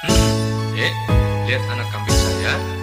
Hmm, dek, lihat anak kambing saya.